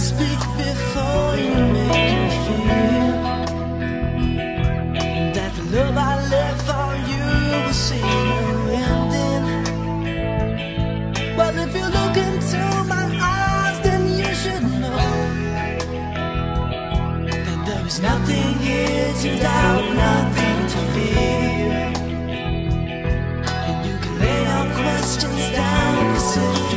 speak There's nothing here to doubt, nothing to fear. And you can lay your questions down.